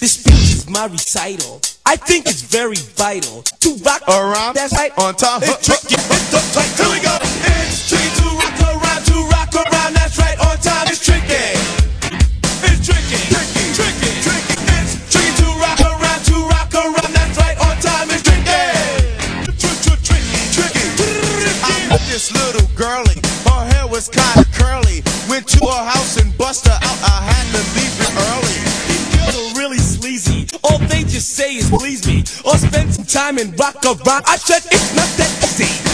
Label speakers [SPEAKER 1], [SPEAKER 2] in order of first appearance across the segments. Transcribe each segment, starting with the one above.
[SPEAKER 1] This speech is my recital. I think it's very vital to rock
[SPEAKER 2] around.
[SPEAKER 1] That's right.
[SPEAKER 2] On time.
[SPEAKER 1] It's tricky. It's the tight.
[SPEAKER 2] Here we go.
[SPEAKER 1] It's tricky to rock around, to rock around. That's right. On time. It's tricky. It's tricky. Tricky. Tricky. Tricky. It's tricky to rock around, to rock around. That's right. On time. It's tricky.
[SPEAKER 2] Tricky. Tricky. I met this little girlie. Her hair was kinda curly. Went to her house and bust her out. I had to
[SPEAKER 1] just say is please me. Or spend some time and rock a around. I said it's not that easy.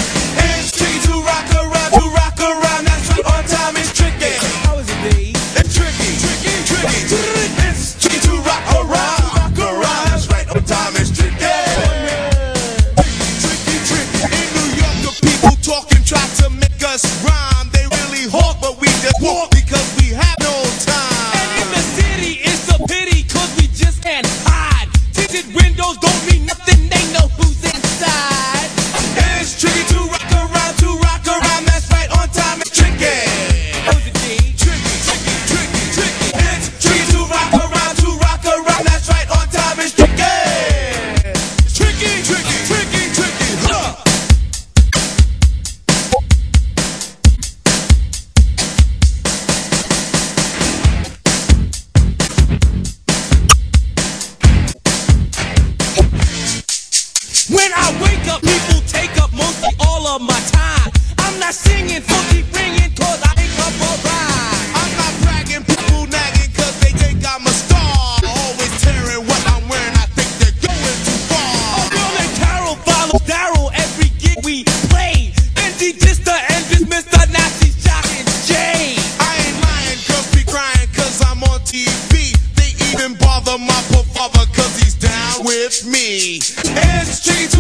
[SPEAKER 1] When I wake up, people take up mostly all of my time. I'm not singing, funky ringing, cause I ain't up alright.
[SPEAKER 2] I'm not bragging, people nagging cause they think I'm a star. Always tearing what I'm wearing, I think they're going too far.
[SPEAKER 1] girl named Carol follows Darryl every gig we play. And she just the and just Mr. Nasty shocking Jay.
[SPEAKER 2] I ain't lying, girls be crying cause I'm on TV. They even bother my father cause he's down with me.
[SPEAKER 1] It's tricky